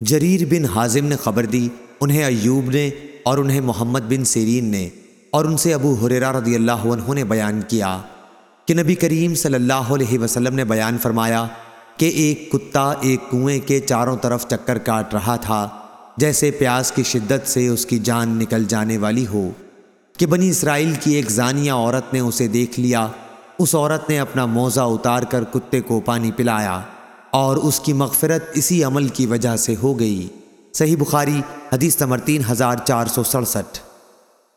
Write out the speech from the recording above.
جریر بن حازم نے خبر دی، انہیں ایوب نے اور انہیں محمد بن سیرین نے اور ان سے ابو حریرہ رضی اللہ عنہ نے بیان کیا کہ نبی کریم صلی اللہ علیہ وسلم نے بیان فرمایا کہ ایک کتا ایک کنویں کے چاروں طرف چکر کاٹ رہا تھا، جیسے پیاس کی شدت سے اس کی جان نکل جانے والی ہو۔ کہ بنی اسرائیل کی ایک زانیہ عورت نے اسے دیکھ لیا، اس عورت نے اپنا موزہ اتار کر کتے کو پانی پلایا۔ اور اس کی مغفرت اسی عمل کی وجہ سے ہو گئی۔ صحیح بخاری، حدیث نمبر تین ہزار چار سو سڑسٹھ۔